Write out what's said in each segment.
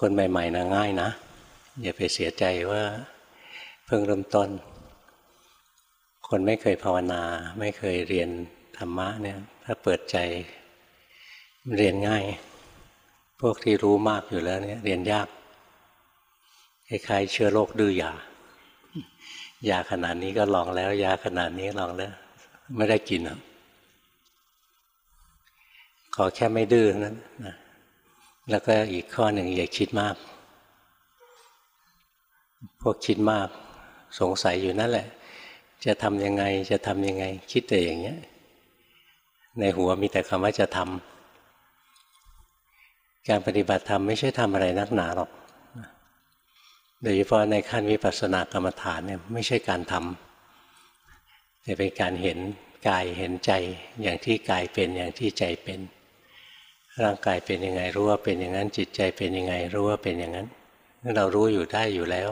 คนใหม่ๆนะง่ายนะ อย่าไปเสียใจว่าเพิ่งเริ่มต้น คนไม่เคยภาวนา ไม่เคยเรียนธรรมะเนี่ย ถ้าเปิดใจ เรียนง่าย พวกที่รู้มากอยู่แล้วเนี่ย เรียนยากคล้ายๆเชื้อโรคดื้อยายาขนาดนี้ก็ลองแล้ว ยาขนาดนี้ลองแล้ว ไม่ได้กินอะขอแค่ไม่ดื้อนั้นนะ แล้วก็อีกข้อหนึ่งอย่าคิดมาก พวกคิดมากสงสัยอยู่นั่นแหละ จะทำยังไงจะทำยังไง คิดแต่อย่างเงี้ย ในหัวมีแต่คำว่าจะทำการปฏิบัติธรรมไม่ใช่ทำอะไรนักหนาหรอกโดยเฉพาะในขั้นวิปัสสนากรรมฐานเนี่ยไม่ใช่การทำแต่เป็นการเห็นกายเห็นใจอย่างที่กายเป็นอย่างที่ใจเป็น ร่างกายเป็นยังไงรู้ว่าเป็นอย่างนั้นจิตใจเป็นยังไงรู้ว่าเป็นอย่างนั้นเรารู้อยู่ได้อยู่แล้ว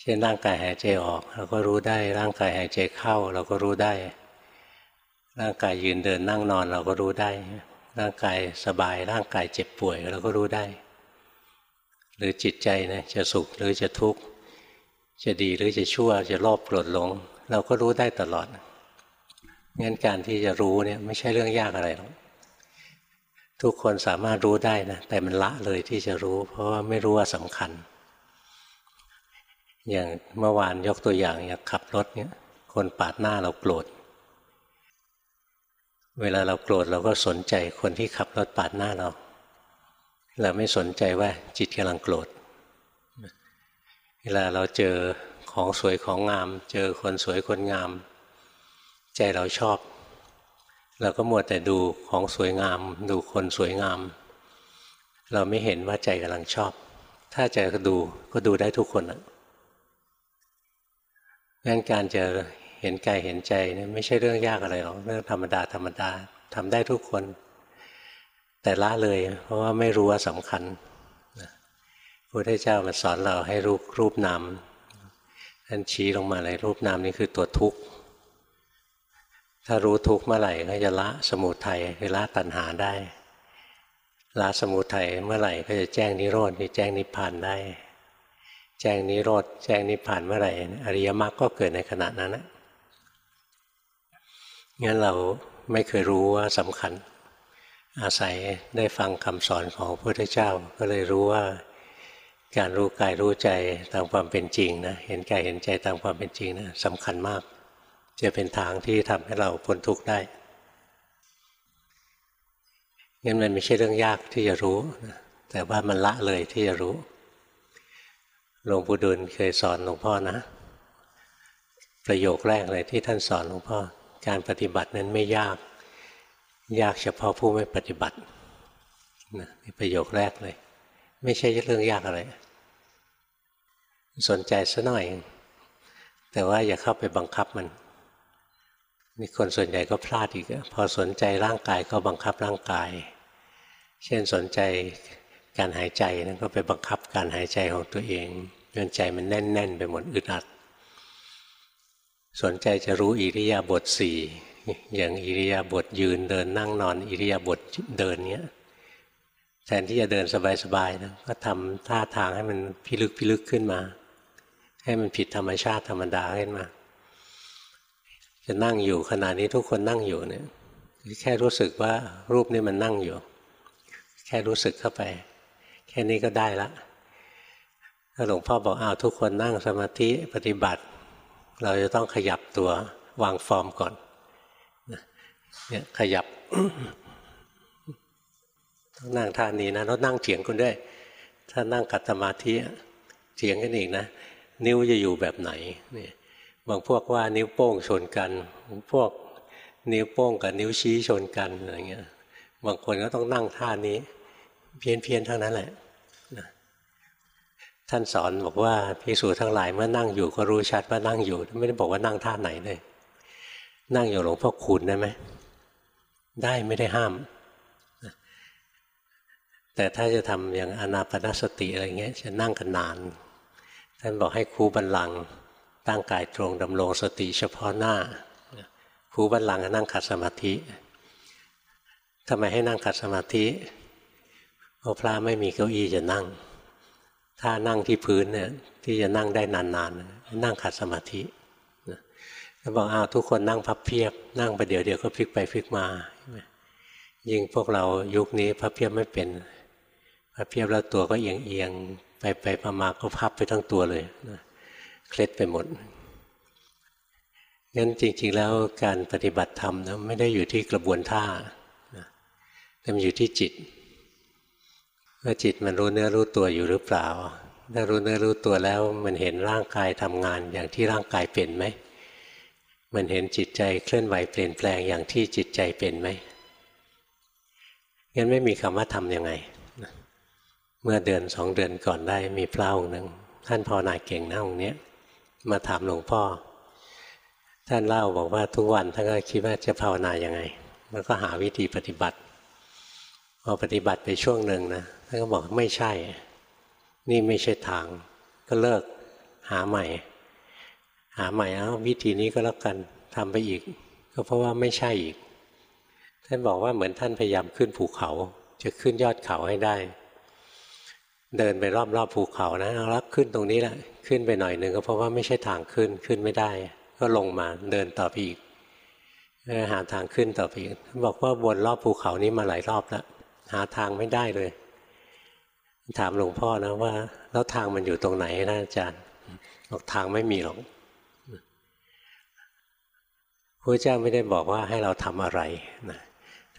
เช่นร่างกายหายใจออก เราก็รู้ได้ร่างกายหายใจเข้า เราก็รู้ได้ ร่างกายยืนเดินนั่งนอนเราก็รู้ได้ ร่างกายสบายร่างกายเจ็บป่วยเราก็รู้ได้ หรือจิตใจนะจะสุขหรือจะทุกข์จะดีหรือจะชั่วจะโลภโกรธหลง เราก็รู้ได้ตลอดงั้นการที่จะรู้เนี่ยไม่ใช่เรื่องยากอะไรหรอก ทุกคนสามารถรู้ได้นะแต่มันละเลยที่จะรู้ เพราะว่าไม่รู้ว่าสำคัญ อย่างเมื่อวานยกตัวอย่างอย่างขับรถเนี่ย คนปาดหน้าเราโกรธเวลาเราโกรธเราก็สนใจคนที่ขับรถปาดหน้าเรา เราไม่สนใจว่าจิตกำลังโกรธเวลาเราเจอของสวยของงาม เจอคนสวยคนงาม ใจเราชอบ เราก็มัวแต่ดูของสวยงาม ดูคนสวยงาม เราไม่เห็นว่าใจกำลังชอบ ถ้าใจก็ดูก็ดูได้ทุกคนอะงั้นการจะเห็นกายเห็นใจเนี่ยไม่ใช่เรื่องยากอะไรหรอกเรื่องธรรมดาธรรมดาทำได้ทุกคน แต่ละเลย เพราะว่าไม่รู้ว่าสำคัญพระพุทธเจ้ามาสอนเราให้รู้รูปนามท่านชี้ลงมาเลยรูปนามนี่คือตัวทุกข์ ถ้ารู้ทุกข์เมื่อไหร่ก็จะละสมุทัยคือละตัณหาได้ละสมุทัยเมื่อไหร่ก็จะแจ้งนิโรธนี่แจ้งนิพพานได้ แจ้งนิโรธแจ้งนิพพานเมื่อไหร่อริยมรรคก็เกิดในขณะนั้นนะงั้นเราไม่เคยรู้ว่าสำคัญ อาศัยได้ฟังคำสอนของพระพุทธเจ้า ก็เลยรู้ว่าการรู้กายรู้ใจตามความเป็นจริงนะเห็นกายเห็นใจตามความเป็นจริงนะสำคัญมาก จะเป็นทางที่ทำให้เราพ้นทุกข์ได้งั้นมันไม่ใช่เรื่องยากที่จะรู้ แต่ว่ามันละเลยที่จะรู้หลวงปู่ดูลเคยสอนหลวงพ่อนะ ประโยคแรกเลยที่ท่านสอนหลวงพ่อ การปฏิบัตินั้นไม่ยาก ยากเฉพาะผู้ไม่ปฏิบัตินะประโยคแรกเลย ไม่ใช่เรื่องยากอะไร สนใจซะหน่อย แต่ว่าอย่าเข้าไปบังคับมัน มีคนส่วนใหญ่ก็พลาดอีกพอสนใจร่างกายก็บังคับร่างกาย เช่นสนใจการหายใจนั่นก็ไปบังคับการหายใจของตัวเองจนใจมันแน่น ๆ ไปหมดอึดอัด สนใจจะรู้อิริยาบถสี่อย่างอิริยาบถยืนเดินนั่งนอนอิริยาบถเดินเนี้ยแทนที่จะเดินสบายๆนะก็ทำท่าทางให้มันพิลึกพิลึกขึ้นมา ให้มันผิดธรรมชาติธรรมดาขึ้นมา จะนั่งอยู่ขณะนี้ทุกคนนั่งอยู่เนี่ยแค่รู้สึกว่ารูปนี้มันนั่งอยู่ แค่รู้สึกเข้าไป แค่นี้ก็ได้ละถ้าหลวงพ่อบอกอ้าวทุกคนนั่งสมาธิปฏิบัติ เราจะต้องขยับตัววางฟอร์มก่อนเนี่ยขยับต้องนั่งท่านี้นะแล้วนั่งเถียงกันด้วย ถ้านั่งกัตมาธิเถียงกันอีกนะ นิ้วจะอยู่แบบไหนเนี่ย บางพวกว่านิ้วโป้งชนกัน พวกนิ้วโป้งกับนิ้วชี้ชนกันอะไรเงี้ย บางคนก็ต้องนั่งท่านี้ เพี้ยนเพียนทั้งนั้นแหละท่านสอนบอกว่าพิสูจทั้งหลายเมื่อนั่งอยู่ก็รู้ชัดว่านั่งอยู่ ไม่ได้บอกว่านั่งท่าไหนเลย นั่งอยู่หลวงพ่อคูณได้ไหมได้ไม่ได้ห้าม แต่ถ้าจะทำอย่างอนาปนสติอะไรเงี้ยจะนั่งกันนาน ท่านบอกให้ครูบันลัง ตั้งกายตรงดำรงสติเฉพาะหน้าครูบันลังนั่งขัดสมาธิทำไมให้นั่งขัดสมาธิเพราะพระไม่มีเก้าอี้จะนั่ง ถ้านั่งที่พื้นเนี่ยที่จะนั่งได้นานๆ นั่งขัดสมาธิแล้วบอกอ้าวทุกคนนั่งพับเพียบ นั่งไปเดี๋ยวเดี๋ยวก็พลิกไปพลิกมา ยิ่งพวกเรายุคนี้พับเพียบไม่เป็นพับเพียบแล้วตัวก็เอียงเอียงไปไปมาก็พับไปทั้งตัวเลย เคล็ดไปหมดงั้นจริง ๆ แล้วการปฏิบัติธรรมนะไม่ได้อยู่ที่กระบวนท่าแต่มันอยู่ที่จิตว่าจิตมันรู้เนื้อรู้ตัวอยู่หรือเปล่า ถ้ารู้เนื้อรู้ตัวแล้ว มันเห็นร่างกายทำงานอย่างที่ร่างกายเป็นไหม มันเห็นจิตใจเคลื่อนไหวเปลี่ยนแปลงอย่างที่จิตใจเป็นไหมงั้นไม่มีคำว่าทำยังไง เมื่อเดือนสองเดือนก่อนได้มีพระองค์หนึ่งท่านพอนาเก่งนะองค์เนี้ย มาถามหลวงพ่อ ท่านเล่าบอกว่าทุกวันท่านก็คิดว่าจะภาวนายังไง แล้วก็หาวิธีปฏิบัติ พอปฏิบัติไปช่วงหนึ่งนะท่านก็บอกไม่ใช่ นี่ไม่ใช่ทาง ก็เลิกหาใหม่ หาใหม่เอาวิธีนี้ก็แล้วกันทำไปอีก ก็เพราะว่าไม่ใช่อีก ท่านบอกว่าเหมือนท่านพยายามขึ้นภูเขา จะขึ้นยอดเขาให้ได้ เดินไปรอบๆภูเขานะเอาลักขึ้นตรงนี้แหละขึ้นไปหน่อยหนึ่งก็เพราะว่าไม่ใช่ทางขึ้นขึ้นไม่ได้ ก็ลงมาเดินต่อไปอีกหาทางขึ้นต่อไปอีกบอกว่าวนรอบภูเขานี้มาหลายรอบแล้วหาทางไม่ได้เลย ถามหลวงพ่อนะว่า แล้วทางมันอยู่ตรงไหนนะอาจารย์บอกทางไม่มีหรอกพระเจ้าไม่ได้บอกว่าให้เราทำอะไรนะ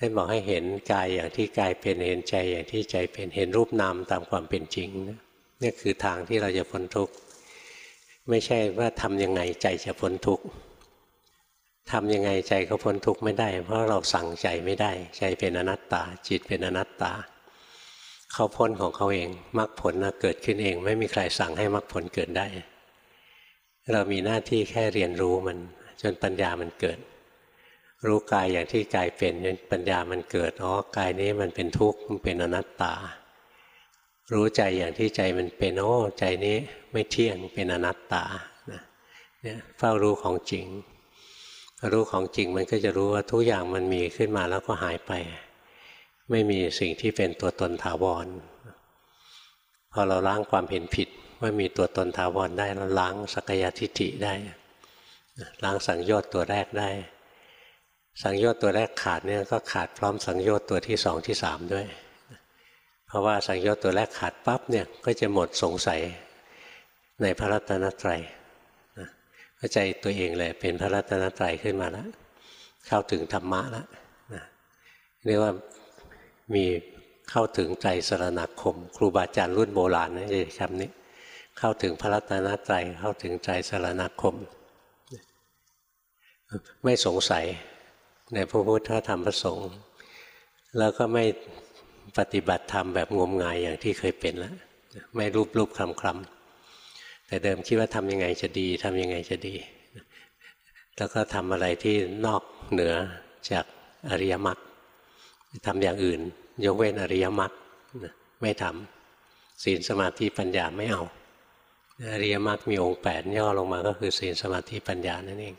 ท่านบอกให้เห็นกายอย่างที่กายเป็นเห็นใจอย่างที่ใจเป็นเห็นรูปนามตามความเป็นจริงนะนี่คือทางที่เราจะพ้นทุกข์ไม่ใช่ว่าทำยังไงใจจะพ้นทุกข์ทำยังไงใจเขาพ้นทุกข์ไม่ได้ เพราะเราสั่งใจไม่ได้ ใจเป็นอนัตตา จิตเป็นอนัตตา เขาพ้นของเขาเองมรรคผลนะเกิดขึ้นเอง ไม่มีใครสั่งให้มรรคผลเกิดได้ เรามีหน้าที่แค่เรียนรู้มัน จนปัญญามันเกิด รู้กายอย่างที่กายเป็นปัญญามันเกิดอ๋อกายนี้มันเป็นทุกข์มันเป็นอนัตตา รู้ใจอย่างที่ใจมันเป็นโอ้ใจนี้ไม่เที่ยงเป็นอนัตตาเนี่ยเฝ้ารู้ของจริง รู้ของจริงมันก็จะรู้ว่าทุกอย่างมันมีขึ้นมาแล้วก็หายไป ไม่มีสิ่งที่เป็นตัวตนถาวรพอเราล้างความเห็นผิดว่ามีตัวตนถาวรได้เราล้างสักยทิฏฐิได้ล้างสังโยชน์ตัวแรกได้ สังโยชน์ตัวแรกขาดเนี่ยก็ขาดพร้อมสังโยชน์ตัวที่สองที่สามด้วย เพราะว่าสังโยชน์ตัวแรกขาดปั๊บเนี่ยก็จะหมดสงสัยในพระรัตนตรัยข้าใจตัวเองเลยเป็นพระรัตนตรัยขึ้นมาแล้วเข้าถึงธรรมะแล้วเรียกว่ามีเข้าถึงใจสรณคม ครูบาอาจารย์รุ่นโบราณนะจะคำนี้ เข้าถึงพระรัตนตรัยเข้าถึงใจสรณคม ไม่สงสัย ในพระพุทธธรรมประสงค์ แล้วก็ไม่ปฏิบัติธรรมแบบงมงายอย่างที่เคยเป็นแล้วไม่รูปรูปคลำคลำแต่เดิมคิดว่าทำยังไงจะดีทำยังไงจะดี แล้วก็ทำอะไรที่นอกเหนือจากอริยมรรคทำอย่างอื่น ยกเว้นอริยมรรคไม่ทำศีลสมาธิปัญญาไม่เอาอริยมรรคมีองค์แปดย่อลงมาก็คือศีลสมาธิปัญญานั่นเอง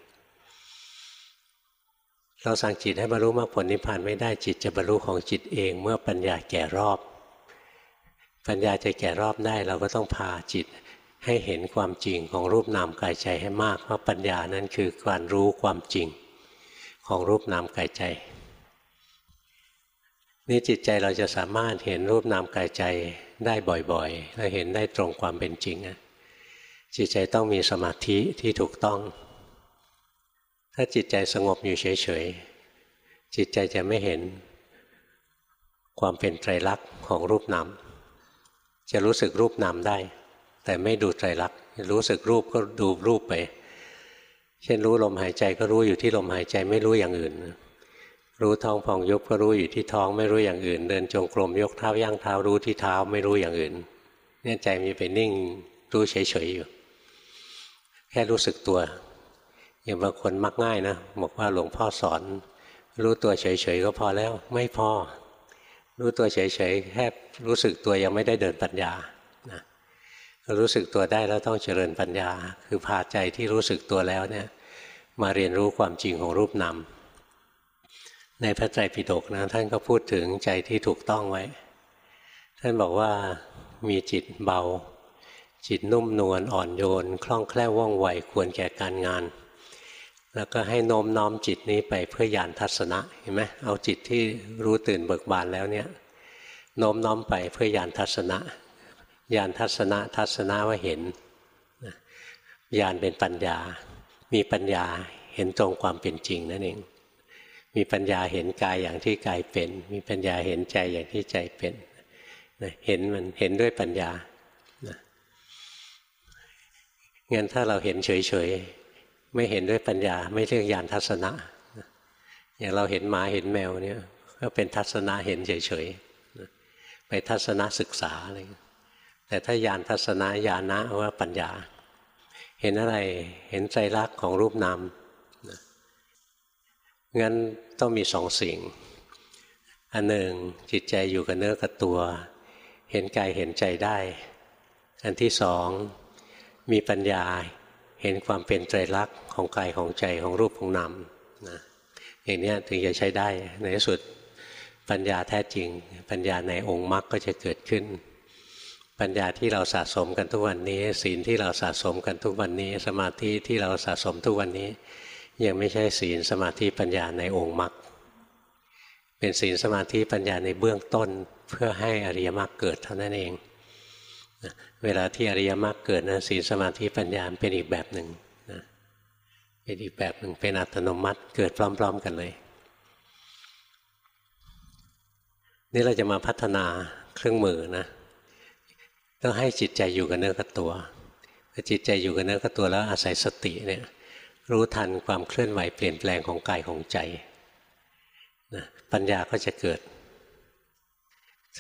เราสั่งจิตให้บรรลุมรรคผลนิพพานไม่ได้จิตจะบรรลุของจิตเอง เมื่อปัญญาแก่รอบ ปัญญาจะแก่รอบได้เราก็ต้องพาจิตให้เห็นความจริงของรูปนามกายใจให้มากเพราะปัญญานั้นคือการรู้ความจริงของรูปนามกายใจนี่จิตใจเราจะสามารถเห็นรูปนามกายใจได้บ่อยๆและเห็นได้ตรงความเป็นจริงจิตใจต้องมีสมาธิที่ถูกต้อง ถ้าจิตใจสงบอยู่เฉยๆ จิตใจจะไม่เห็นความเป็นไตรลักษณ์ของรูปนามจะรู้สึกรูปนามได้ แต่ไม่ดูไตรลักษณ์รู้สึกรูปก็ดูรูปไป เช่นรู้ลมหายใจก็รู้อยู่ที่ลมหายใจไม่รู้อย่างอื่น รู้ท้องพองยุบก็รู้อยู่ที่ท้องไม่รู้อย่างอื่น เดินจงกรมยกเท้าย่างเท้ารู้ที่เท้าไม่รู้อย่างอื่นเนี่ยใจมีไปนิ่งรู้เฉยๆอยู่ แค่รู้สึกตัว อย่างบางคนมักง่ายนะบอกว่าหลวงพ่อสอน รู้ตัวเฉยๆก็พอแล้วไม่พอ รู้ตัวเฉยๆแค่รู้สึกตัวยังไม่ได้เดินปัญญานะรู้สึกตัวได้แล้วต้องเจริญปัญญา คือพาใจที่รู้สึกตัวแล้วเนี่ยมาเรียนรู้ความจริงของรูปนามในพระไตรปิฎกนะท่านก็พูดถึงใจที่ถูกต้องไว้ ท่ท่านบอกว่ามีจิตเบา จิตนุ่มนวลอ่อนโยน คล่องแคล่วว่องไวควรแก่การงาน แล้วก็ให้โน้มน้อมจิตนี้ไปเพื่อยานทัศนะเห็นไหมเอาจิตที่รู้ตื่นเบิกบานแล้วเนี่ยโน้มน้อมไปเพื่อยานทัศนะยานทัศนะทัศนะว่าเห็นยานเป็นปัญญา มีปัญญาเห็นตรงความเป็นจริงนั่นเอง มีปัญญาเห็นกายอย่างที่กายเป็น มีปัญญาเห็นใจอย่างที่ใจเป็นเห็นมันเห็นด้วยปัญญางั้นถ้าเราเห็นเฉย ไม่เห็นด้วยปัญญา ไม่เรียกญาณทัศนะ อย่างเราเห็นหมาเห็นแมวเนี่ยก็เป็นทัศนะเห็นเฉยๆไปทัศนะศึกษาอะไรแต่ถ้ายานทัศนะญาณะว่าปัญญา เห็นอะไรเห็นใจรักของรูปนามงั้นต้องมีสองสิ่ง อันหนึ่งจิตใจอยู่กับเนื้อกับตัว เห็นกายเห็นใจได้ อันที่สองมีปัญญา เห็นความเป็นไตรลักษณ์ของกายของใจของรูปของนามนะอย่างนี้ถึงจะใช้ได้ในที่สุดปัญญาแท้จริง ปัญญาในองค์มรรคก็จะเกิดขึ้น ปัญญาที่เราสะสมกันทุกวันนี้ ศีลที่เราสะสมกันทุกวันนี้ สมาธิที่เราสะสมทุกวันนี้ ยังไม่ใช่ศีลสมาธิปัญญาในองค์มรรคเป็นศีลสมาธิปัญญาในเบื้องต้นเพื่อให้อริยมรรคเกิดเท่านั้นเอง เวลาที่อริยมรรคเกิดนะศีลสมาธิปัญญาเป็นอีกแบบหนึ่งนะเป็นอีกแบบหนึ่งเป็นอัตโนมัติเกิดพร้อม ๆ กันเลย นี่เราจะมาพัฒนาเครื่องมือนะต้องให้จิตใจอยู่กับเนื้อกับตัวพอจิตใจอยู่กับเนื้อกับตัวแล้วอาศัยสติเนี่ยรู้ทันความเคลื่อนไหวเปลี่ยนแปลงของกายของใจนะปัญญาก็จะเกิด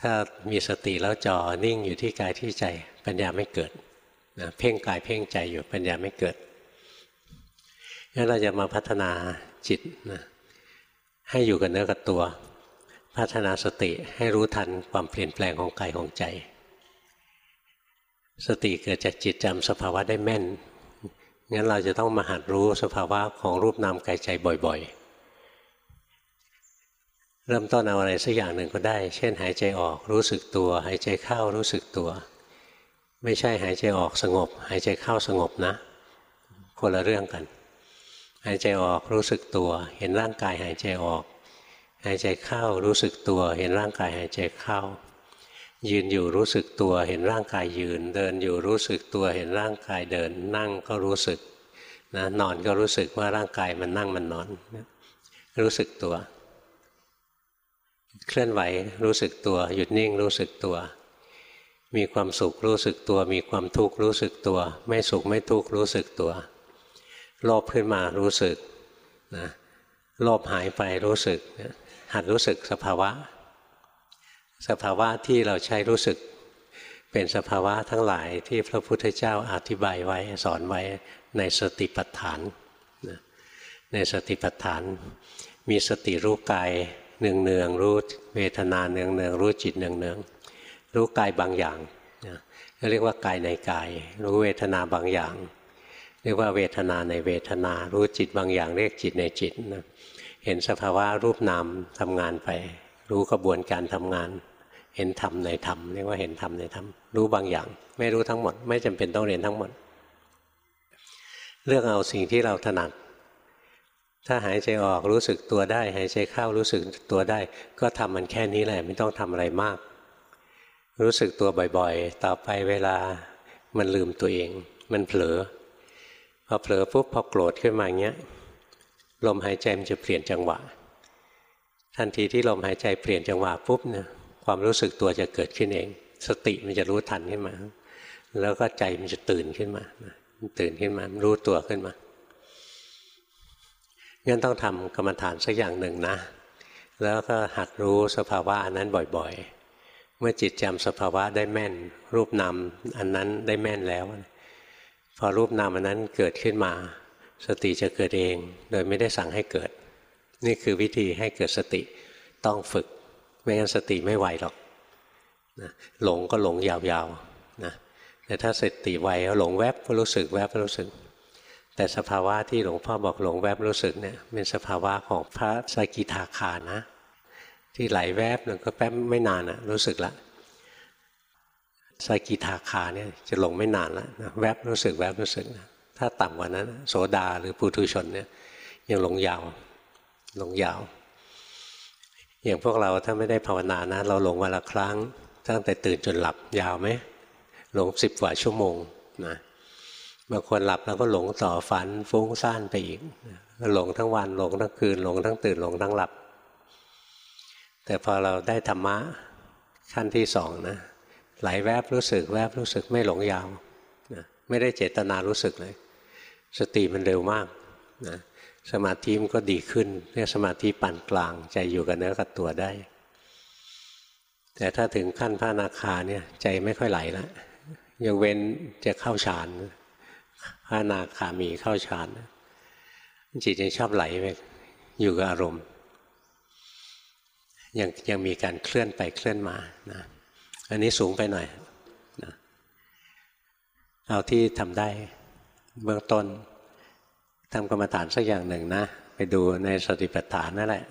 ถ้ามีสติแล้วจ่อนิ่งอยู่ที่กายที่ใจปัญญาไม่เกิดนะเพ่งกายเพ่งใจอยู่ปัญญาไม่เกิดงั้นเราจะมาพัฒนาจิตนะให้อยู่กับเนื้อกับตัว พัฒนาสติให้รู้ทันความเปลี่ยนแปลงของกายของใจ สติเกิดจากจิตจำสภาวะได้แม่นงั้นเราจะต้องมาหัดรู้สภาวะของรูปนามกายใจบ่อยๆ เริ่มต้นเอาอะไรสักอย่างหนึ่งก็ได้ เช่น หายใจออกรู้สึกตัว หายใจเข้ารู้สึกตัว ไม่ใช่หายใจออกสงบ หายใจเข้าสงบนะ คนละเรื่องกัน หายใจออกรู้สึกตัว เห็นร่างกายหายใจออก หายใจเข้ารู้สึกตัว เห็นร่างกายหายใจเข้า ยืนอยู่รู้สึกตัว เห็นร่างกายยืน เดินอยู่รู้สึกตัวเห็นร่างกายเดิน นั่งก็รู้สึกนะนอนก็รู้สึกว่าร่างกายมันนั่งมันนอน รู้สึกตัว เคลื่อนไหวรู้สึกตัว หยุดนิ่งรู้สึกตัว มีความสุขรู้สึกตัว มีความทุกข์รู้สึกตัว ไม่สุขไม่ทุกข์รู้สึกตัว โลภขึ้นมารู้สึกนะโลภหายไปรู้สึก หัดรู้สึกสภาวะ สภาวะที่เราใช้รู้สึก เป็นสภาวะทั้งหลายที่พระพุทธเจ้าอธิบายไว้สอนไว้ในสติปัฏฐาน ในสติปัฏฐาน มีสติรู้กาย เนืองเนืองรู้เวทนาเนืองเนืองรู้จิตเนืองเนืองรู้กายบางอย่างเรียกว่ากายในกาย รู้เวทนาบางอย่าง เรียกว่าเวทนาในเวทนา รู้จิตบางอย่าง เรียกจิตในจิตนะเห็นสภาวะรูปนามทำงานไป รู้กระบวนการทำงาน เห็นธรรมในธรรมเรียกว่าเห็นธรรมในธรรมรู้บางอย่าง ไม่รู้ทั้งหมด ไม่จำเป็นต้องเรียนทั้งหมด เลือกเอาสิ่งที่เราถนัด ถ้าหายใจออกรู้สึกตัวได้ หายใจเข้ารู้สึกตัวได้ ก็ทำมันแค่นี้แหละไม่ต้องทำอะไรมาก รู้สึกตัวบ่อยๆ ต่อไปเวลามันลืมตัวเอง มันเผลอพอเผลอปุ๊บพอโกรธขึ้นมาอย่างเงี้ยลมหายใจมันจะเปลี่ยนจังหวะ ทันทีที่ลมหายใจเปลี่ยนจังหวะปุ๊บเนี่ยความรู้สึกตัวจะเกิดขึ้นเอง สติมันจะรู้ทันขึ้นมา แล้วก็ใจมันจะตื่นขึ้นมาตื่นขึ้นมารู้ตัวขึ้นมา งั้นต้องทำกรรมฐานสักอย่างหนึ่งนะ แล้วก็หัดรู้สภาวะอันนั้นบ่อยๆ เมื่อจิตจำสภาวะได้แม่น รูปนามอันนั้นได้แม่นแล้ว พอรูปนามอันนั้นเกิดขึ้นมา สติจะเกิดเอง โดยไม่ได้สั่งให้เกิด นี่คือวิธีให้เกิดสติต้องฝึก ไม่งั้นสติไม่ไหวหรอกนะหลงก็หลงยาวๆนะแต่ถ้าสติไวหลงแวบก็รู้สึกแวบก็รู้สึก แต่สภาวะที่หลวงพ่อบอกหลงแวบรู้สึกเนี่ยเป็นสภาวะของพระสกิทาคานะ ที่ไหลแวบหนึ่งก็แป๊บไม่นานอะรู้สึกละสกิทาคาเนี่ยจะหลงไม่นานแล้วนะแวบรู้สึกแวบรู้สึกนะถ้าต่ำกว่านั้น โสดาหรือปุถุชนเนี่ยยังหลงยาวหลงยาว อย่างพวกเราถ้าไม่ได้ภาวนานะ เราหลงวันละครั้งตั้งแต่ตื่นจนหลับยาวไหมหลงสิบกว่าชั่วโมงนะ บางคนหลับแล้วก็หลงต่อฝันฟุ้งซ่านไปอีกหลงทั้งวันหลงทั้งคืนหลงทั้งตื่นหลงทั้งหลับ แต่พอเราได้ธรรมะขั้นที่สองนะไหลแวบรู้สึกแวบรู้สึกไม่หลงยาวนะไม่ได้เจตนารู้สึกเลย สติมันเร็วมากนะสมาธิมันก็ดีขึ้นเรียกสมาธิปานกลางใจอยู่กับเนื้อกับตัวได้ แต่ถ้าถึงขั้นพระนาคาเนี่ยใจไม่ค่อยไหลแล้วยังเว้นจะเข้าฌาน ระนาคามีเข้าฌานจิตยังชอบไหลไปอยู่กับอารมณ์ ยังยังมีการเคลื่อนไปเคลื่อนมานะอันนี้สูงไปหน่อยนะเอาที่ทำได้เบื้องต้นทำกรรมฐานสักอย่างหนึ่งนะ ไปดูในสติปัฏฐานนั่นแหละ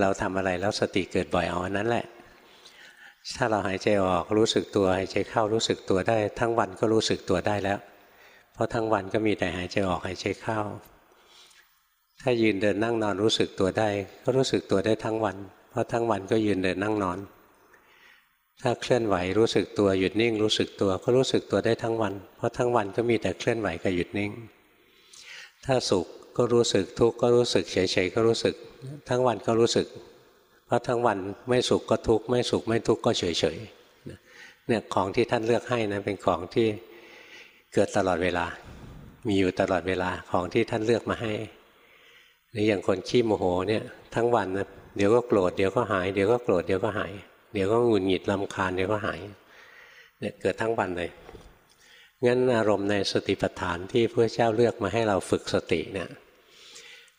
เราทำอะไรแล้วสติเกิดบ่อยเอาอันนั้นแหละ ถ้าเราหายใจออกรู้สึกตัวหายใจเข้ารู้สึกตัวได้ ทั้งวันก็รู้สึกตัวได้แล้ว เพราะทั้งวันก็มีแต่หายใจออกหายใจเข้า ถ้ายืนเดินนั่งนอนรู้สึกตัวได้ ก็รู้สึกตัวได้ทั้งวัน เพราะทั้งวันก็ยืนเดินนั่งนอน ถ้าเคลื่อนไหวรู้สึกตัวหยุดนิ่ง รู้สึกตัวก็รู้สึกตัวได้ทั้งวัน เพราะทั้งวันก็มีแต่เคลื่อนไหวกับหยุดนิ่ง ถ้าสุขก็รู้สึกทุกข์ก็รู้สึกเฉยๆก็รู้สึก ทั้งวันก็รู้สึก เพราะทั้งวันไม่สุขก็ทุกข์ไม่สุขไม่ทุกข์ก็เฉยๆเนี่ยของที่ท่านเลือกให้นะเป็นของที่ เกิดตลอดเวลา มีอยู่ตลอดเวลาของที่ท่านเลือกมาให้หรืออย่างคนขี้โมโหเนี่ยทั้งวันนะเดี๋ยวก็โกรธเดี๋ยวก็หายเดี๋ยวก็โกรธเดี๋ยวก็หาย เดี๋ยวก็หงุดหงิดลำคาญเดี๋ยวก็หายเนี่ยเกิดทั้งวันเลยงั้นอารมณ์ในสติปัฏฐานที่พระเจ้าเลือกมาให้เราฝึกสติเนี่ย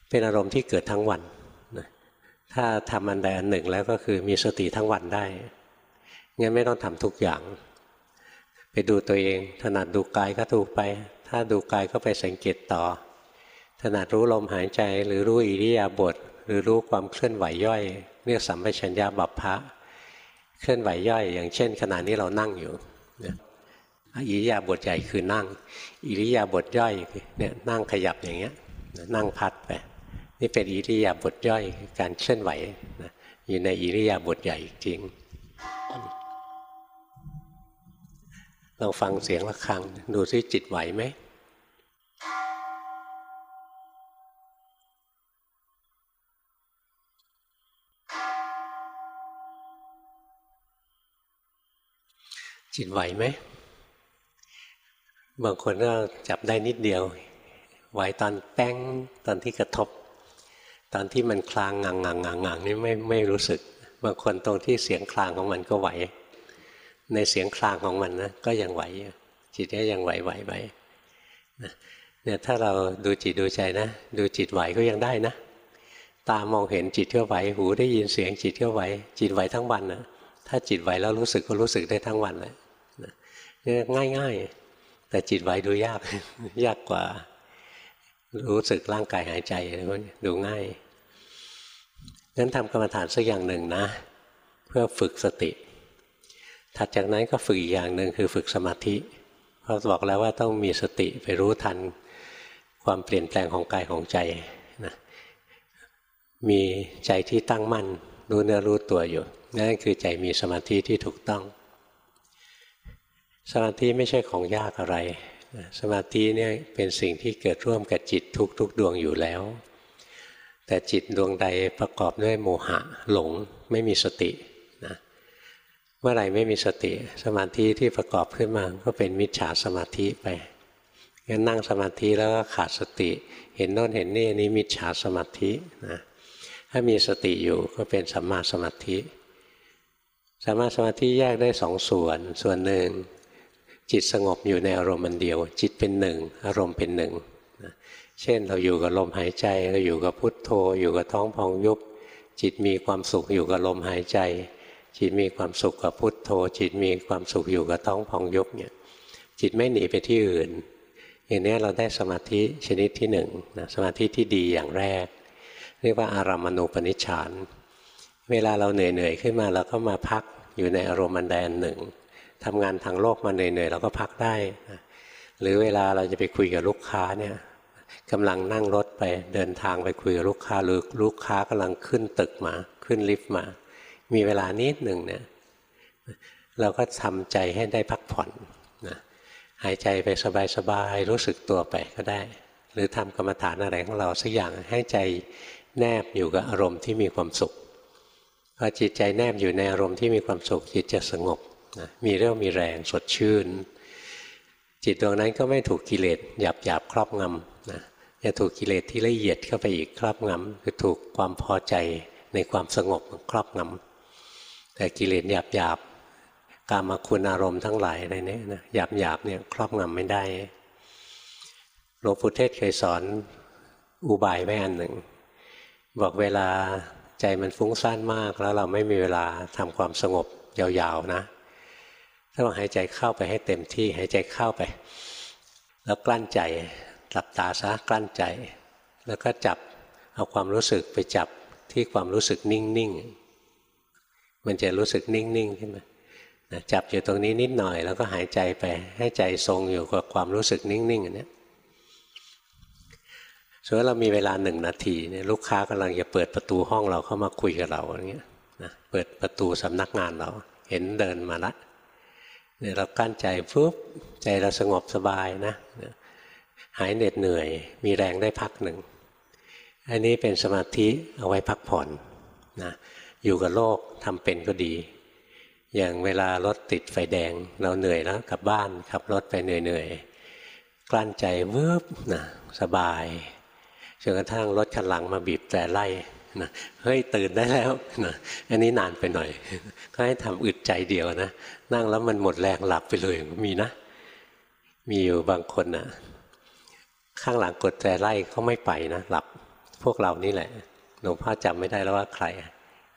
เป็นอารมณ์ที่เกิดทั้งวันถ้าทำอันใดอันหนึ่งแล้วก็คือมีสติทั้งวันได้งั้นไม่ต้องทำทุกอย่าง ดูตัวเอง ถนัดดูกายก็ดูไป ถ้าดูกายก็ไปสังเกตต่อ ถนัดรู้ลมหายใจหรือรู้อิริยาบถหรือรู้ความเคลื่อนไหวย่อย เรียกสัมปชัญญะบัพพะเคลื่อนไหวย่อย อย่างเช่น ขณะนี้เรานั่งอยู่อิริยาบถใหญ่คือนั่ง อิริยาบถย่อยเนี่ยนั่งขยับอย่างเงี้ยนั่งพัดไปนี่เป็นอิริยาบถย่อยการเคลื่อนไหวนะอยู่ในอิริยาบถใหญ่จริง ลองฟังเสียงะระฆัง ดูซิจิตไหวไหมจิตไหวไหม บางคนก็จับได้นิดเดียว ไหวตอนแป้งตอนที่กระทบ ตอนที่มันคลางงังงังงังงังนี่ไม่ไม่รู้สึก บางคนตรงที่เสียงคลางของมันก็ไหว ในเสียงคลางของมันนะก็ยังไหวจิตก็ยังไหวไหวไหวเนี่ยถ้าเราดูจิตดูใจนะ ดูจิตไหวก็ยังได้นะ ตามองเห็นจิตเที่ยวไหวหูได้ยินเสียงจิตเที่ยวไหวจิตไหวทั้งวันนะถ้าจิตไหวแล้วรู้สึกก็รู้สึกได้ทั้งวันเลยเนี่ยง่าย ๆ แต่จิตไหวดูยาก ยากกว่า รู้สึกร่างกายหายใจอะไรพวกนี้ดูง่ายงั้นทำกรรมฐานสักอย่างหนึ่งนะ เพื่อฝึกสติ ถัดจากนั้นก็ฝึกอีกอย่างหนึ่งคือฝึกสมาธิเพราะบอกแล้วว่าต้องมีสติไปรู้ทันความเปลี่ยนแปลงของกายของใจนะมีใจที่ตั้งมั่น รู้เนื้อรู้ตัวอยู่นั่นคือใจมีสมาธิที่ถูกต้อง สมาธิไม่ใช่ของยากอะไร สมาธิเนี่ยเป็นสิ่งที่เกิดร่วมกับจิตทุกๆดวงอยู่แล้ว แต่จิตดวงใดประกอบด้วยโมหะหลงไม่มีสติ เมื่อไหร่ไม่มีสติ สมาธิที่ประกอบขึ้นมา ก็เป็นมิจฉาสมาธิไปงั้นนั่งสมาธิแล้วก็ขาดสติ เห็นโน่นเห็นนี่นี่มิจฉาสมาธินะถ้ามีสติอยู่ก็เป็นสัมมาสมาธิสัมมาสมาธิแยกได้สองส่วน ส่วนหนึ่งจิตสงบอยู่ในอารมณ์มันเดียว จิตเป็นหนึ่ง อารมณ์เป็นหนึ่งเช่นเราอยู่กับลมหายใจเราอยู่กับพุทโธ อยู่กับท้องพองยุบจิตมีความสุขอยู่กับลมหายใจ จิตมีความสุขกับพุทโธ จิตมีความสุขอยู่กับท้องพองยุบเนี่ยจิตไม่หนีไปที่อื่น อย่างนี้เราได้สมาธิชนิดที่หนึ่งนะสมาธิที่ดีอย่างแรก เรียกว่าอารามณูปนิชฌาน เวลาเราเหนื่อยๆขึ้นมาเราก็มาพักอยู่ในอารมณ์อันใดอันหนึ่งทำงานทางโลกมาเหนื่อยๆเราก็พักได้นะหรือเวลาเราจะไปคุยกับลูกค้าเนี่ยกำลังนั่งรถไปเดินทางไปคุยกับลูกค้าหรือลูกค้ากำลังขึ้นตึกมา ขึ้นลิฟต์มา มีเวลานิดหนึ่งเนี่ยเราก็ทำใจให้ได้พักผ่อนนะหายใจไปสบายๆรู้สึกตัวไปก็ได้ หรือทำกรรมฐานอะไรของเราสักอย่างให้ใจแนบอยู่กับอารมณ์ที่มีความสุขพอจิตใจแนบอยู่ในอารมณ์ที่มีความสุขจิตจะสงบนะมีเรี่ยวมีแรงสดชื่น จิตดวงนั้นก็ไม่ถูกกิเลสหยาบหยาบครอบงำนะจะถูกกิเลสที่ละเอียดเข้าไปอีกครอบงำคือถูกความพอใจในความสงบครอบงำ แต่กิเลสหยาบหยาบกามาคุณอารมณ์ทั้งหลายอะไรเนี่ยนะหยาบหยาบเนี่ยครอบงำไม่ได้หลวงปู่เทศเคยสอนอุบายไว้อันหนึ่ง บอกเวลาใจมันฟุ้งซ่านมากแล้วเราไม่มีเวลาทำความสงบยาวๆนะถ้าเราหายใจเข้าไปให้เต็มที่หายใจเข้าไป แล้วกลั้นใจหลับตาซะกลั้นใจ แล้วก็จับเอาความรู้สึกไปจับที่ความรู้สึกนิ่งๆ มันจะรู้สึกนิ่งๆขึ้นมาจับอยู่ตรงนี้นิดหน่อย แล้วก็หายใจไปให้ใจทรงอยู่กับความรู้สึกนิ่งๆอันนี้สมมติเรามีเวลาหนึ่งนาทีเนี่ยลูกค้ากำลังจะเปิดประตูห้องเราเข้ามาคุยกับเราอย่างเงี้ยนะเปิดประตูสำนักงานเรา เห็นเดินมาละเนี่ยเรากั้นใจปุ๊บใจเราสงบสบายนะหายเหน็ดเหนื่อย มีแรงได้พักหนึ่งอันนี้เป็นสมาธิเอาไว้พักผ่อนนะ อยู่กับโลกทำเป็นก็ดี อย่างเวลารถติดไฟแดง เราเหนื่อยแล้วกลับบ้านขับรถไปเหนื่อยๆกลั้นใจเวืบนะสบายจนกระทั่งรถคันหลังมาบีบแตรไล่นะเฮ้ยตื่นได้แล้วนะอันนี้นานไปหน่อยก็ให้ทำอึดใจเดียวนะนั่งแล้วมันหมดแรงหลับไปเลยมีนะ มีอยู่บางคนนะข้างหลังกดแตรไล่เขาไม่ไปนะหลับพวกเรานี่แหละหลวงพ่อจำไม่ได้แล้วว่าใคร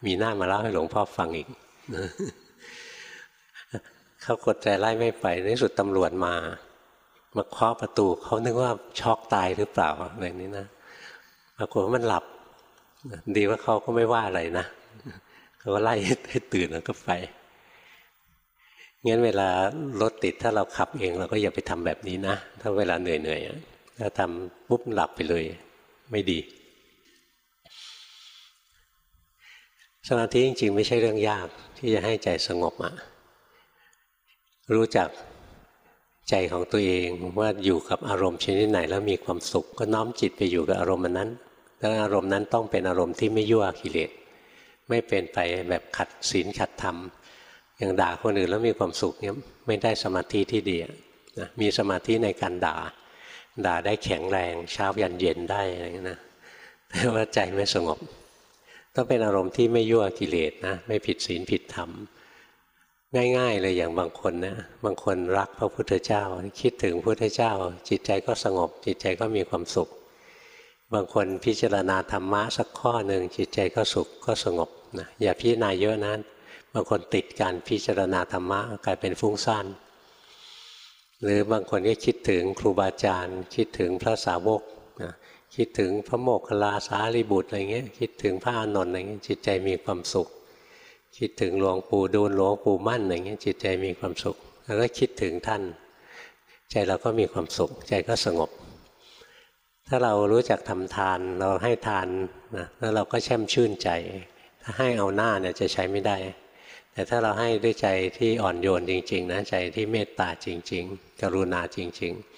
มีหน้ามาเล่าให้หลวงพ่อฟังอีกเขากดแตรไล่ไม่ไปในสุดตำรวจมา มาเคาะประตูเขานึกว่าช็อกตายหรือเปล่าอะไรนี้นะปรากฏว่ามันหลับ ดีว่าเขาก็ไม่ว่าอะไรนะเขาก็ไล่ให้ตื่นแล้วก็ไปงั้นเวลารถติดถ้าเราขับเองเราก็อย่าไปทำแบบนี้นะ ถ้าเวลาเหนื่อยๆถ้าทำปุ๊บหลับไปเลย ไม่ดี สมาธิจริงๆ ไม่ใช่เรื่องยากที่จะให้ใจสงบอะรู้จักใจของตัวเองว่าอยู่กับอารมณ์ชนิดไหนแล้วมีความสุข ก็น้อมจิตไปอยู่กับอารมณ์นั้นแล้วอารมณ์นั้นต้องเป็นอารมณ์ที่ไม่ยั่วกิเลสไม่เป็นไปแบบขัดศีลขัดธรรมอย่างด่าคนอื่นแล้วมีความสุขเนี่ยไม่ได้สมาธิที่ดีนะมีสมาธิในการด่า ด่าได้แข็งแรงเช้ายันเย็นได้อะไรเงี้ยนะแต่ว่าใจไม่สงบ ต้องเป็นอารมณ์ที่ไม่ยั่วกิเลสนะไม่ผิดศีลผิดธรรมง่าย ๆ เลยอย่างบางคนนะบางคนรักพระพุทธเจ้า คิดถึงพระพุทธเจ้า จิตใจก็สงบ จิตใจก็มีความสุข บางคนพิจารณาธรรมะสักข้อหนึ่งจิตใจก็สุขก็สงบนะอย่าพิจารณาเยอะนะบางคนติดการพิจารณาธรรมะกลายเป็นฟุ้งซ่านหรือบางคนก็คิดถึงครูบาอาจารย์ คิดถึงพระสาวกนะ คิดถึงพระโมคคัลลาสารีบุตรอะไรเงี้ยคิดถึงพระอานนท์อะไรเงี้ยจิตใจมีความสุข คิดถึงหลวงปู่ดูลหลวงปู่มั่นอะไรเงี้ยจิตใจมีความสุข แล้วก็คิดถึงท่าน ใจเราก็มีความสุข ใจก็สงบ ถ้าเรารู้จักทำทานเราให้ทานนะแล้วเราก็แช่มชื่นใจ ถ้าให้เอาหน้าเนี่ยจะใช้ไม่ได้ แต่ถ้าเราให้ด้วยใจที่อ่อนโยนจริง ๆนะใจที่เมตตาจริง ๆ กรุณาจริง ๆ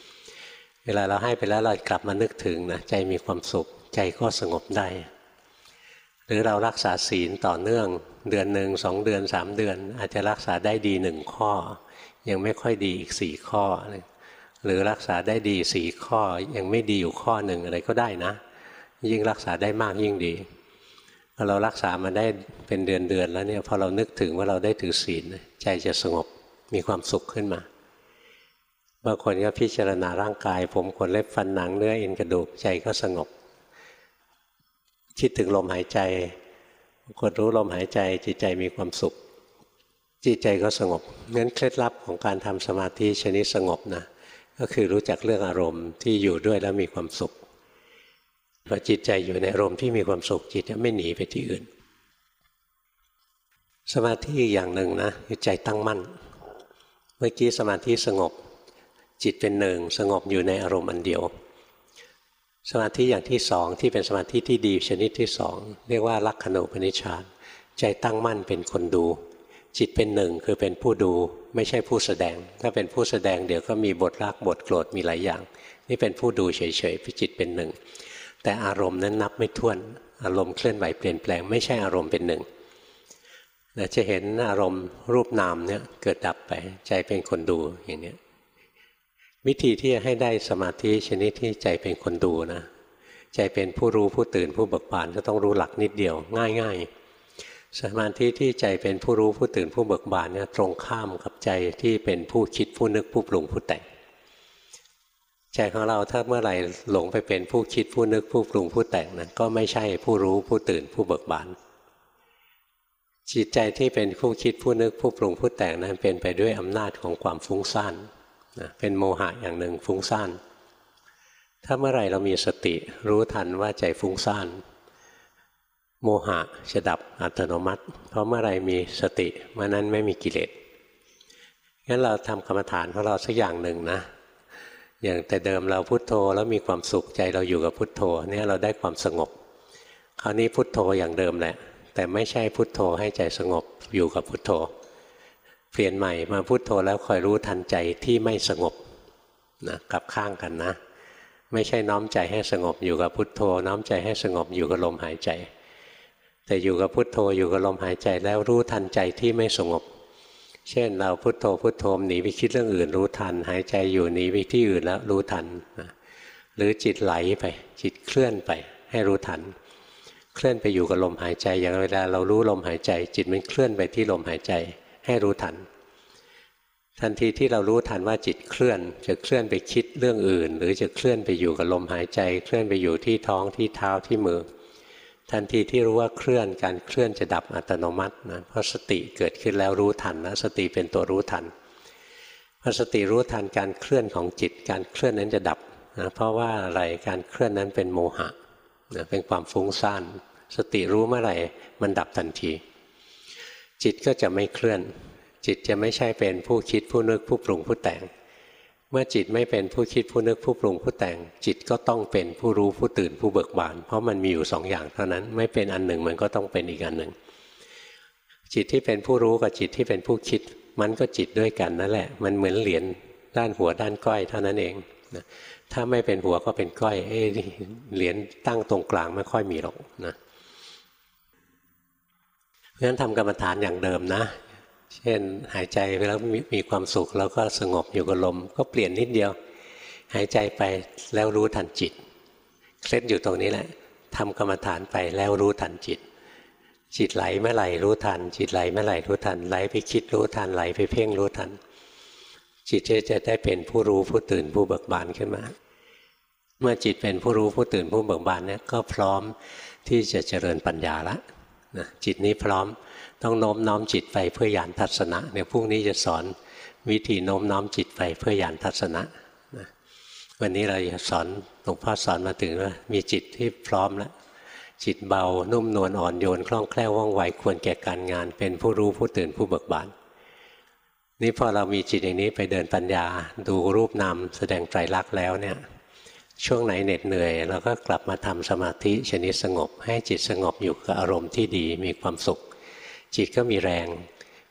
เวลาเราให้ไปแล้วเรากลับมานึกถึงนะใจมีความสุข ใจก็สงบได้ หรือเรารักษาศีลต่อเนื่อง เดือนหนึ่งสองเดือนสามเดือน อาจจะรักษาได้ดีหนึ่งข้อ ยังไม่ค่อยดีอีกสี่ข้อ หรือรักษาได้ดีสี่ข้อยังไม่ดีอยู่ข้อหนึ่งอะไรก็ได้นะ ยิ่งรักษาได้มากยิ่งดีพอเรารักษามาได้เป็นเดือนเดือนแล้วเนี่ยพอเรานึกถึงว่าเราได้ถือศีลใจจะสงบมีความสุขขึ้นมา บางคนก็พิจารณาร่างกาย ผมขนเล็บฟันหนังเนื้อเอ็นกระดูกใจก็สงบ คิดถึงลมหายใจกดรู้ลมหายใจจิตใจมีความสุข จิตใจก็สงบงั้นเคล็ดลับของการทำสมาธิชนิดสงบนะก็คือรู้จักเรื่องอารมณ์ที่อยู่ด้วยแล้วมีความสุขพอจิตใจอยู่ในอารมณ์ที่มีความสุขจิตจะไม่หนีไปที่อื่น สมาธิอย่างหนึ่งนะคือใจตั้งมั่น เมื่อกี้สมาธิสงบ จิตเป็นหนึ่งสงบอยู่ในอารมณ์อันเดียว สมาธิอย่างที่สองที่เป็นสมาธิที่ดีชนิดที่สองเรียกว่าลักขณูปนิชฌานใจตั้งมั่นเป็นคนดู จิตเป็นหนึ่งคือเป็นผู้ดูไม่ใช่ผู้แสดง ถ้าเป็นผู้แสดงเดี๋ยวก็มีบทรักบทโกรธมีหลายอย่าง นี่เป็นผู้ดูเฉยๆจิตเป็นหนึ่งแต่อารมณ์นั้นนับไม่ถ้วน อารมณ์เคลื่อนไหวเปลี่ยนแปลงไม่ใช่อารมณ์เป็นหนึ่งนะจะเห็นอารมณ์รูปนามเนี่ยเกิดดับไปใจเป็นคนดูอย่างนี้ วิธีที่จะให้ได้สมาธิชนิดที่ใจเป็นคนดูนะ ใจเป็นผู้รู้ผู้ตื่นผู้เบิกบานก็ต้องรู้หลักนิดเดียว ง่าย ๆ สมาธิที่ใจเป็นผู้รู้ผู้ตื่นผู้เบิกบานเนี่ยตรงข้ามกับใจที่เป็นผู้คิดผู้นึกผู้ปรุงผู้แต่งใจของเราถ้าเมื่อไหร่หลงไปเป็นผู้คิดผู้นึกผู้ปรุงผู้แต่งนะก็ไม่ใช่ผู้รู้ผู้ตื่นผู้เบิกบานจิตใจที่เป็นผู้คิดผู้นึกผู้ปรุงผู้แต่งนั้นเป็นไปด้วยอำนาจของความฟุ้งซ่าน นะเป็นโมหะอย่างหนึ่งฟุ้งซ่าน ถ้าเมื่อไหร่เรามีสติรู้ทันว่าใจฟุ้งซ่านโมหะจะดับอัตโนมัติ เพราะเมื่อไรมีสติเมื่อนั้นไม่มีกิเลสงั้นเราทำกรรมฐานของเราสักอย่างหนึ่งนะ อย่างแต่เดิมเราพุโทโธแล้วมีความสุขใจเราอยู่กับพุโทโธเนี่ยเราได้ความสงบ คราวนี้พุโทโธอย่างเดิมแหละ แต่ไม่ใช่พุทโธให้ใจสงบอยู่กับพุทโธ เปลี่ยนใหม่มาพุทโธแล้วคอยรู้ทันใจที่ไม่สงบนะกลับข้างกันนะ ไม่ใช่น้อมใจให้สงบอยู่กับพุทโธ น้อมใจให้สงบอยู่กับลมหายใจ แต่อยู่กับพุทโธอยู่กับลมหายใจแล้วรู้ทันใจที่ไม่สงบ เช่นเราพุทโธพุทโธหนีไปคิดเรื่องอื่น รู้ทัน หายใจอยู่หนีไปที่อื่นแล้วรู้ทันนะหรือจิตไหลไป จิตเคลื่อนไป ให้รู้ทัน เคลื่อนไปอยู่กับลมหายใจอย่างเวลาเรารู้ลมหายใจ จิตมันเคลื่อนไปที่ลมหายใจ ให้รู้ทัน ทันทีที่เรารู้ทันว่าจิตเคลื่อน จะเคลื่อนไปคิดเรื่องอื่น หรือจะเคลื่อนไปอยู่กับลมหายใจ เคลื่อนไปอยู่ที่ท้องที่เท้าที่มือ ทันทีที่รู้ว่าเคลื่อนการเคลื่อนจะดับอัตโนมัตินะเพราะสติเกิดขึ้นแล้วรู้ทันนะสติเป็นตัวรู้ทันพอสติรู้ทันการเคลื่อนของจิต การเคลื่อนนั้นจะดับนะเพราะว่าอะไรการเคลื่อนนั้นเป็นโมหะนะเป็นความฟุ้งซ่านสติรู้เมื่อไหร่มันดับทันที จิตก็จะไม่เคลื่อน จิตจะไม่ใช่เป็นผู้คิดผู้นึกผู้ปรุงผู้แต่ง เมื่อจิตไม่เป็นผู้คิดผู้นึกผู้ปรุงผู้แต่ง จิตก็ต้องเป็นผู้รู้ผู้ตื่นผู้เบิกบาน เพราะมันมีอยู่สองอย่างเท่านั้นไม่เป็นอันหนึ่งมันก็ต้องเป็นอีกอันหนึ่ง จิตที่เป็นผู้รู้กับจิตที่เป็นผู้คิด มันก็จิตด้วยกันนั่นแหละ มันเหมือนเหรียญด้านหัวด้านก้อยเท่านั้นเองนะถ้าไม่เป็นหัวก็เป็นก้อยเอเหรียญตั้งตรงกลางไม่ค่อยมีหรอกนะ ราะฉะนั้นทำกรรมฐานอย่างเดิมนะ เช่นหายใจไปแล้วมีความสุขแล้วก็สงบอยู่กับลม ก็เปลี่ยนนิดเดียว หายใจไปแล้วรู้ทันจิต เคล็ดอยู่ตรงนี้แหละทำกรรมฐานไปแล้วรู้ทันจิต จิตไหลเมื่อไหร่รู้ทัน จิตไหลเมื่อไหร่รู้ทัน ไหลไปคิดรู้ทันไหลไปเพ่งรู้ทัน จิตจะได้เป็นผู้รู้ผู้ตื่นผู้เบิกบานขึ้นมาเมื่อจิตเป็นผู้รู้ผู้ตื่นผู้เบิกบานเนี่ยก็พร้อมที่จะเจริญปัญญาละ นะจิตนี้พร้อมต้องโน้มน้อมจิตไปเพื่อญาณทัศนะเนี่ยพรุ่งนี้จะสอนวิธีโน้มน้อมจิตไปเพื่อญาณทัศนะนะวันนี้เราจะสอนหลวงพ่อสอนมาถึงว่ามีจิตที่พร้อมแล้วจิตเบานุ่มนวลอ่อนโยนคล่องแคล่วว่องไวควรแก่การงาน เป็นผู้รู้ผู้ตื่นผู้เบิกบานนี่พอเรามีจิตอย่างนี้ไปเดินปัญญา ดูรูปนามแสดงไตรลักษณ์แล้วเนี่ย ช่วงไหนเหน็ดเหนื่อยเราก็กลับมาทำสมาธิชนิดสงบ ให้จิตสงบอยู่กับอารมณ์ที่ดีมีความสุข จิตก็มีแรง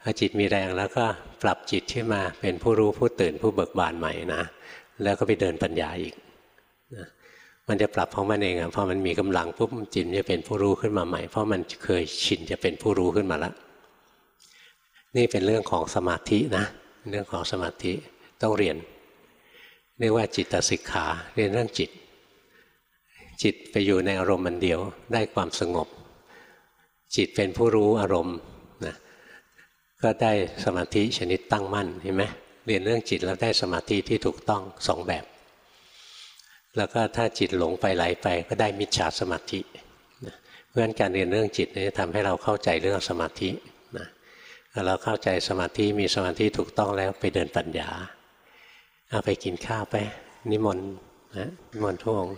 พอจิตมีแรงแล้วก็ปรับจิตขึ้นมาเป็นผู้รู้ผู้ตื่นผู้เบิกบานใหม่นะแล้วก็ไปเดินปัญญาอีกนะมันจะปรับของมันเองอะพอมันมีกำลังปุ๊บจิตจะเป็นผู้รู้ขึ้นมาใหม่ เพราะมันเคยชินจะเป็นผู้รู้ขึ้นมาแล้วนี่เป็นเรื่องของสมาธินะ เรื่องของสมาธิต้องเรียน เรียกว่าจิตสิกขาเรียนเรื่องจิต จิตไปอยู่ในอารมณ์มันเดียวได้ความสงบ จิตเป็นผู้รู้อารมณ์นะก็ได้สมาธิชนิดตั้งมั่นเห็นไหมเรียนเรื่องจิตแล้วได้สมาธิที่ถูกต้องสองแบบ แล้วก็ถ้าจิตหลงไปไหลไปก็ได้มิจฉาสมาธิเพราะฉะนั้นการเรียนเรื่องจิตนี่ทำให้เราเข้าใจเรื่องสมาธินะเราเข้าใจสมาธิมีสมาธิถูกต้องแล้วไปเดินปัญญา เอาไปกินข้าวไป นิมนต์นะนิมนต์ทุกองค์